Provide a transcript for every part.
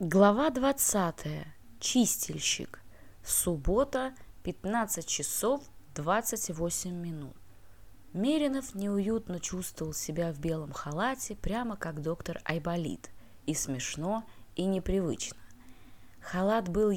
Глава 20. Чистильщик. Суббота, 15 часов 28 минут. Меринов неуютно чувствовал себя в белом халате, прямо как доктор Айболит. И смешно, и непривычно. Халат был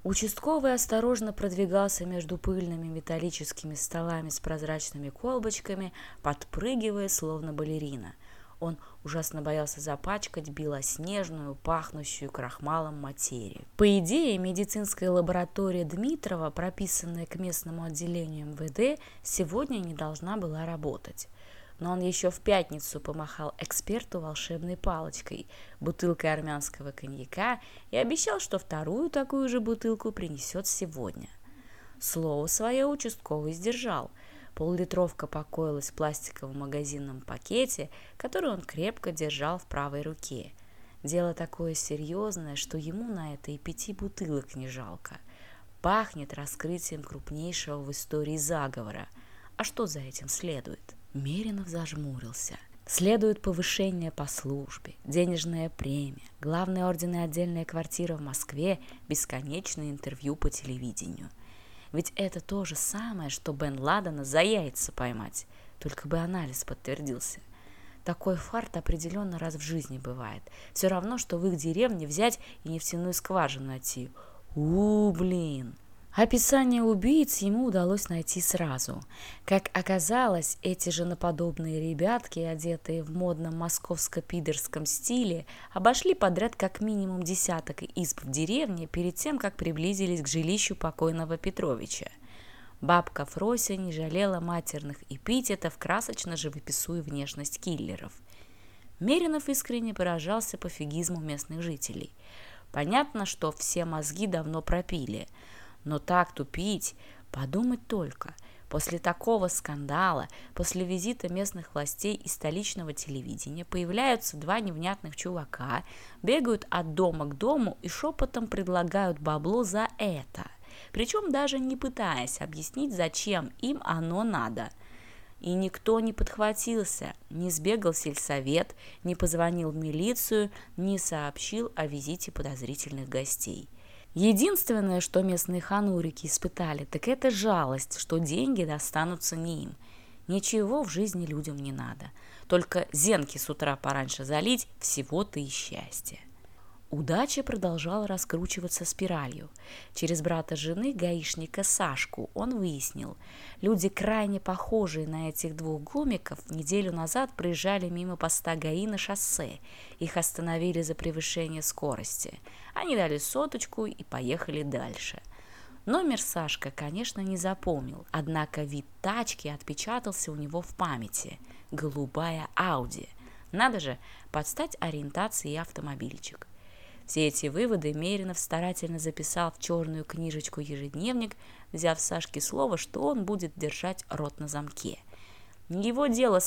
ему мал, и возникало ощущение, будто на тебя надели смирительную рубашку. Ткань сильно стягивала в плечах. Участковый осторожно продвигался между пыльными металлическими столами с прозрачными колбочками, подпрыгивая, словно балерина. Он ужасно боялся запачкать белоснежную, пахнущую крахмалом материю. По идее, медицинская лаборатория Дмитрова, прописанная к местному отделению МВД, сегодня не должна была работать но но Он еще в пятницу помахал эксперту волшебной палочкой. бутылкой армянского коньяка и обещал, что вторую такую же бутылку принесет сегодня. Слово свое участковый сдержал. Поллитровка покоилась в пластиковом магазинном пакете, который он крепко держал в правой руке. Дело такое серьезное, что ему на это и пяти бутылок не жалко. Пахнет раскрытием крупнейшего в истории заговора. А что за этим следует? – Меринов зажмурился. Следует повышение по службе, денежная премия, главные ордены и отдельная квартира в Москве, бесконечные интервью по телевидению. Ведь это то же самое, что Бен Ладена за яйца поймать, только бы анализ подтвердился. Такой фарт определенно раз в жизни бывает. Все равно, что в их деревне взять и нефтяную скважину найти. У, блин! Описание убийц ему удалось найти сразу. Как оказалось, эти же наподобные ребятки, одетые в модном московско-пидорском стиле, обошли подряд как минимум десяток изб в деревне перед тем, как приблизились к жилищу покойного Петровича. Бабка Фрося не жалела матерных эпитетов, красочно живописуя внешность киллеров. Меринов искренне поражался пофигизму местных жителей. Понятно, что все мозги давно пропили – но так тупить, подумать только. После такого скандала, после визита местных властей и столичного телевидения появляются два невнятных чувака, бегают от дома к дому и шепотом предлагают бабло за это. Причем даже не пытаясь объяснить, зачем им оно надо – и никто не подхватился, не сбегал в сельсовет, не позвонил в милицию, не сообщил о визите подозрительных гостей – Единственное, что местные ханурики испытали, так это жалость, что деньги достанутся не им. Ничего в жизни людям не надо. Только зенки с утра пораньше залить – всего-то и счастье. Удача продолжала раскручиваться спиралью. Через брата жены, гаишника Сашку, он выяснил, люди, крайне похожие на этих двух гомиков, неделю назад проезжали мимо поста ГАИ на шоссе. Их остановили за превышение скорости. Они дали соточку и поехали дальше. Номер Сашка, конечно, не запомнил, однако вид тачки отпечатался у него в памяти. Голубая Ауди. Надо же, подстать ориентации автомобильчик. и автомобильчик. Все эти выводы Меринов старательно записал в черную книжечку-ежедневник, взяв Сашке слово, что он будет держать рот на замке. Не его дело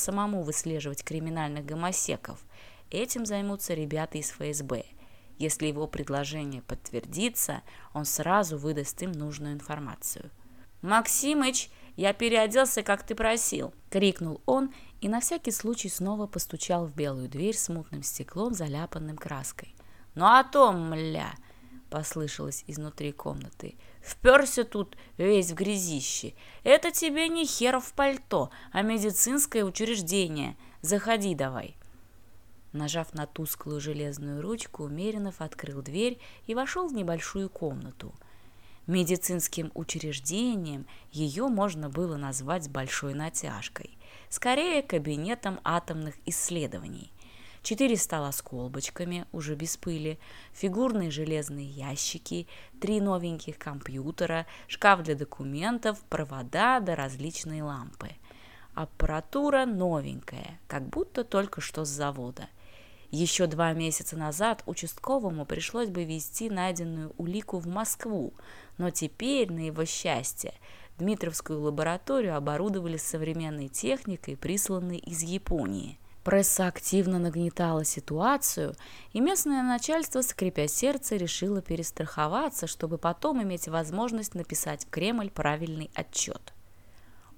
самому выслеживать криминальных гомосеков. Этим займутся ребята из ФСБ. Если его предложение подтвердится, он сразу выдаст им нужную информацию. «Максимыч, я переоделся, как ты просил!» — крикнул он и на всякий случай снова постучал в белую дверь с мутным стеклом, заляпанным краской. «Ну а то, мля!» — послышалось изнутри комнаты. «Вперся тут весь в грязище. Это тебе не хер в пальто, а медицинское учреждение. Заходи давай!» Нажав на тусклую железную ручку, Умеринов открыл дверь и вошел в небольшую комнату. Медицинским учреждением ее можно было назвать с большой натяжкой. Скорее, кабинетом атомных исследований четыре стола с колбочками, уже без пыли, фигурные железные ящики, три новеньких компьютера, шкаф для документов, провода да различные лампы. Аппаратура новенькая, как будто только что с завода. Еще два месяца назад участковому пришлось бы везти найденную улику в Москву, но теперь, на его счастье, Дмитровскую лабораторию оборудовали современной техникой, присланной из Японии – Пресса активно нагнетала ситуацию, и местное начальство, скрипя сердце, решило перестраховаться, чтобы потом иметь возможность написать в Кремль правильный отчет.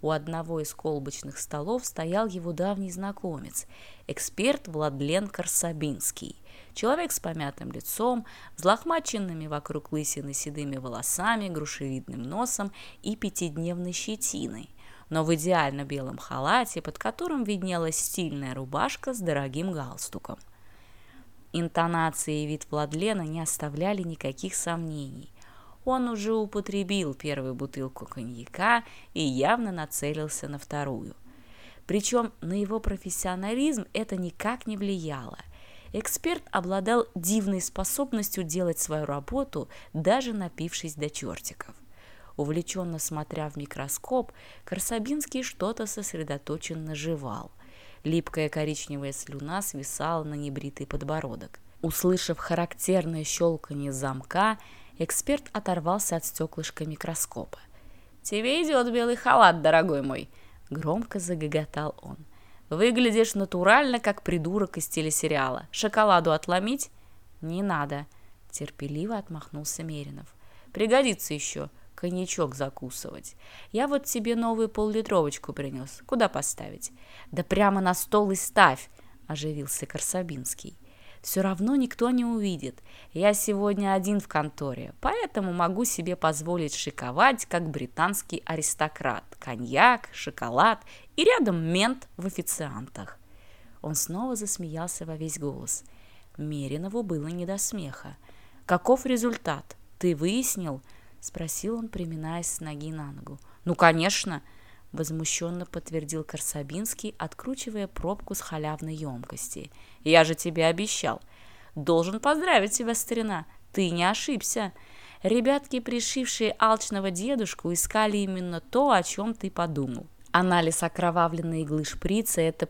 У одного из колбочных столов стоял его давний знакомец, эксперт Владлен Корсабинский. Человек с помятым лицом, взлохмаченными вокруг лысины седыми волосами, грушевидным носом и пятидневной щетиной но в идеально белом халате, под которым виднелась стильная рубашка с дорогим галстуком. Интонации и вид Владлена не оставляли никаких сомнений. Он уже употребил первую бутылку коньяка и явно нацелился на вторую. Причем на его профессионализм это никак не влияло. Эксперт обладал дивной способностью делать свою работу, даже напившись до чертиков. увлеченно смотря в микроскоп, Корсабинский что-то сосредоточенно жевал. Липкая коричневая слюна свисала на небритый подбородок. Услышав характерное щелканье замка, эксперт оторвался от стеклышка микроскопа. «Тебе идет белый халат, дорогой мой!» — громко загоготал он. «Выглядишь натурально, как придурок из телесериала. Шоколаду отломить?» «Не надо!» — терпеливо отмахнулся Меринов. «Пригодится еще. коньячок закусывать. Я вот тебе новую поллитровочку принес. Куда поставить? Да прямо на стол и ставь, оживился Корсабинский. Все равно никто не увидит. Я сегодня один в конторе, поэтому могу себе позволить шиковать, как британский аристократ. Коньяк, шоколад и рядом мент в официантах. Он снова засмеялся во весь голос. Меринову было не до смеха. «Каков результат? Ты выяснил?» — спросил он, приминаясь с ноги на ногу. «Ну, конечно!» — возмущенно подтвердил Корсабинский, откручивая пробку с халявной емкости. «Я же тебе обещал! Должен поздравить тебя, старина! Ты не ошибся! Ребятки, пришившие алчного дедушку, искали именно то, о чем ты подумал. Анализ окровавленной иглы шприца это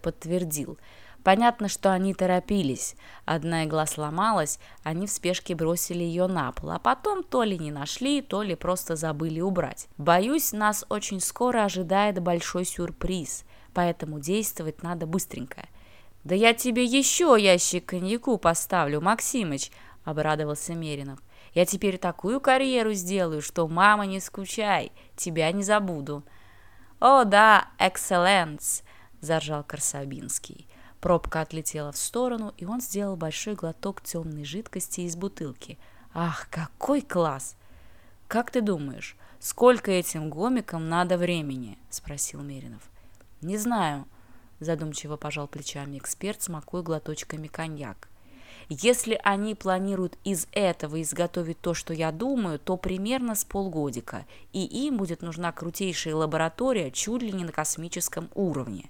подтвердил — Понятно, что они торопились. Одна игла сломалась, они в спешке бросили ее на пол, а потом то ли не нашли, то ли просто забыли убрать. Боюсь, нас очень скоро ожидает большой сюрприз, поэтому действовать надо быстренько. «Да я тебе еще ящик коньяку поставлю, Максимыч!» – обрадовался Меринов. «Я теперь такую карьеру сделаю, что, мама, не скучай, тебя не забуду». «О да, экселленс!» – заржал Корсабинский. Пробка отлетела в сторону, и он сделал большой глоток темной жидкости из бутылки. «Ах, какой класс!» «Как ты думаешь, сколько этим гомикам надо времени?» – спросил Меринов. «Не знаю», – задумчиво пожал плечами эксперт, смакуя глоточками коньяк. «Если они планируют из этого изготовить то, что я думаю, то примерно с полгодика, и им будет нужна крутейшая лаборатория чуть ли не на космическом уровне».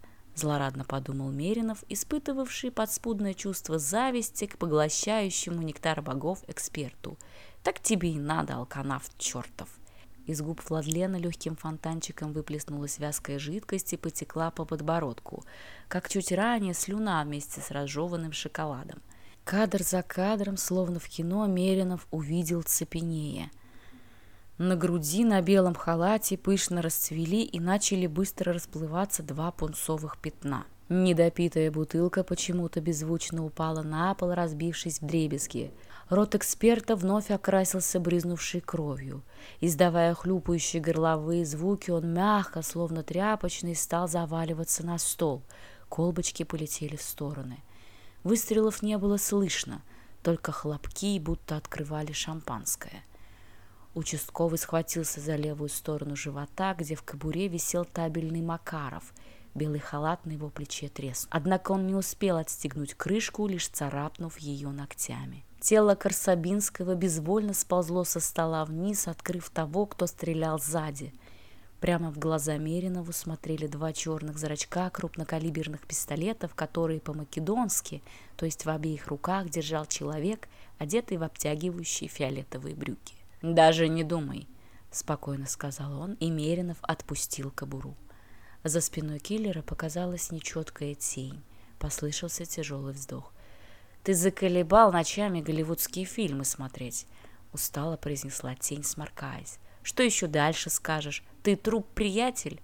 Но, конечно, можно устроить и проще. В обоих случаях мало не покажется. Так что давай расширяй мундир для орденов, они на тебя дождем посыплются. У тебя есть мысли, куда эта парочка могла сбежать?» Владлен снова загоготал и запрокинул голову, жадно обхватив губами горлышко бутылки. Но напиток, похоже, попал ему не в то горло. Корсабинский резко фыркнул и натужно закашлялся. «Подавился», Злорадно подумал Меринов, испытывавший подспудное чувство зависти к поглощающему нектар богов эксперту. «Так тебе и надо, алканавт чертов!» Из губ Владлена легким фонтанчиком выплеснулась вязкая жидкость и потекла по подбородку, как чуть ранее слюна вместе с разжеванным шоколадом. Кадр за кадром, словно в кино, Меринов увидел цепенение – на груди на белом халате пышно расцвели и начали быстро расплываться два пунцовых пятна. Недопитая бутылка почему-то беззвучно упала на пол, разбившись в дребезги. Рот эксперта вновь окрасился брызнувшей кровью. Издавая хлюпающие горловые звуки, он мягко, словно тряпочный, стал заваливаться на стол. Колбочки полетели в стороны. Выстрелов не было слышно, только хлопки, будто открывали шампанское. Участковый схватился за левую сторону живота, где в кобуре висел табельный Макаров. Белый халат на его плече треснул. Однако он не успел отстегнуть крышку, лишь царапнув ее ногтями. Тело Корсабинского безвольно сползло со стола вниз, открыв того, кто стрелял сзади. Прямо в глаза Меринову смотрели два черных зрачка крупнокалиберных пистолетов, которые по-македонски, то есть в обеих руках, держал человек, одетый в обтягивающие фиолетовые брюки. «Даже не думай», — спокойно сказал он, и Меринов отпустил кобуру. За спиной киллера показалась нечеткая тень. Послышался тяжелый вздох. «Ты заколебал ночами голливудские фильмы смотреть», — устало произнесла тень, сморкаясь. «Что еще дальше скажешь? Ты труп-приятель?»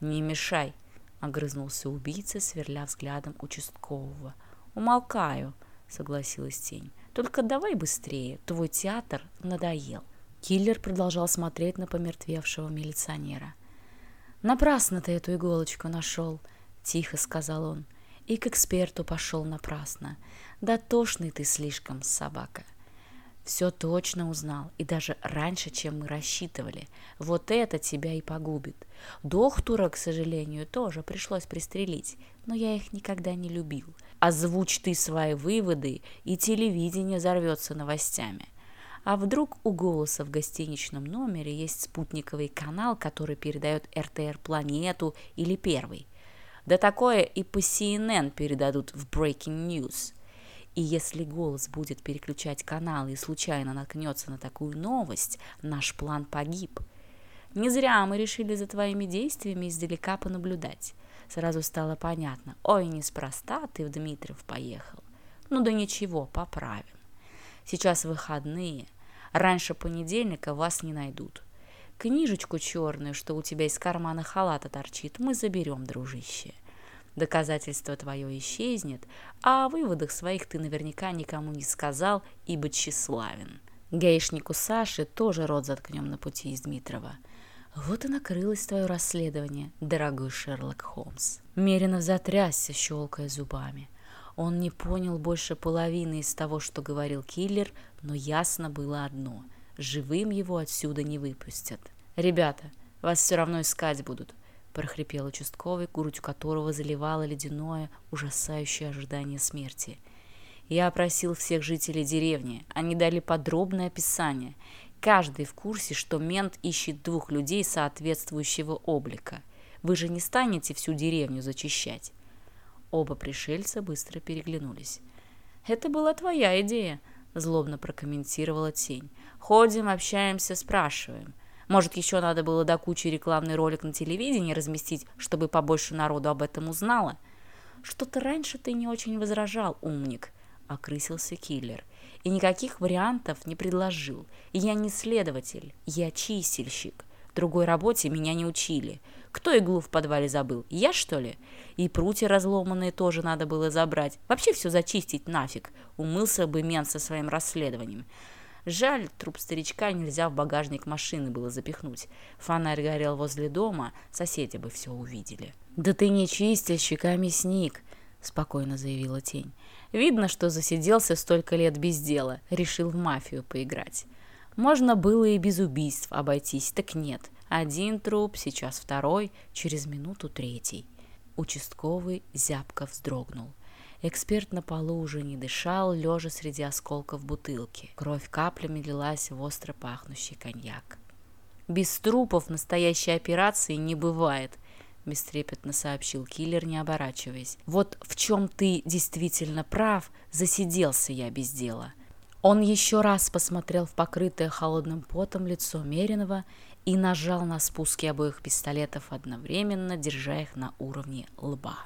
«Не мешай», — огрызнулся убийца, сверля взглядом участкового. «Умолкаю», — согласилась тень. Только давай быстрее, твой театр надоел». Киллер продолжал смотреть на помертвевшего милиционера. «Напрасно ты эту иголочку нашел», — тихо сказал он. «И к эксперту пошел напрасно. Да Дотошный ты слишком, собака» все точно узнал и даже раньше, чем мы рассчитывали. Вот это тебя и погубит. Доктора, к сожалению, тоже пришлось пристрелить, но я их никогда не любил. Озвучь ты свои выводы, и телевидение взорвется новостями. А вдруг у голоса в гостиничном номере есть спутниковый канал, который передает РТР «Планету» или «Первый». Да такое и по CNN передадут в Breaking News – и если голос будет переключать каналы и случайно наткнется на такую новость, наш план погиб. Не зря мы решили за твоими действиями издалека понаблюдать. Сразу стало понятно, ой, неспроста ты в Дмитров поехал. Ну да ничего, поправим. Сейчас выходные, раньше понедельника вас не найдут. Книжечку черную, что у тебя из кармана халата торчит, мы заберем, дружище. доказательство твое исчезнет, а о выводах своих ты наверняка никому не сказал, ибо тщеславен. Гаишнику Саши тоже рот заткнем на пути из Дмитрова. Вот и накрылось твое расследование, дорогой Шерлок Холмс. Меринов затрясся, щелкая зубами. Он не понял больше половины из того, что говорил киллер, но ясно было одно – живым его отсюда не выпустят. «Ребята, вас все равно искать будут прохрипел участковый, грудь которого заливало ледяное, ужасающее ожидание смерти. Я опросил всех жителей деревни. Они дали подробное описание. Каждый в курсе, что мент ищет двух людей соответствующего облика. Вы же не станете всю деревню зачищать. Оба пришельца быстро переглянулись. «Это была твоя идея», — злобно прокомментировала тень. «Ходим, общаемся, спрашиваем. Может, еще надо было до кучи рекламный ролик на телевидении разместить, чтобы побольше народу об этом узнало? Что-то раньше ты не очень возражал, умник, — окрысился киллер. И никаких вариантов не предложил. Я не следователь, я чистильщик. Другой работе меня не учили. Кто иглу в подвале забыл? Я, что ли? И прутья разломанные тоже надо было забрать. Вообще все зачистить нафиг. Умылся бы мент со своим расследованием. Жаль, труп старичка нельзя в багажник машины было запихнуть. Фонарь горел возле дома, соседи бы все увидели. «Да ты не чистильщик, а мясник!» — спокойно заявила тень. «Видно, что засиделся столько лет без дела, решил в мафию поиграть. Можно было и без убийств обойтись, так нет. Один труп, сейчас второй, через минуту третий». Участковый зябко вздрогнул. Эксперт на полу уже не дышал, лежа среди осколков бутылки. Кровь каплями лилась в остро пахнущий коньяк. «Без трупов настоящей операции не бывает», — бестрепетно сообщил киллер, не оборачиваясь. «Вот в чем ты действительно прав, засиделся я без дела». Он еще раз посмотрел в покрытое холодным потом лицо Меринова и нажал на спуски обоих пистолетов одновременно, держа их на уровне лба.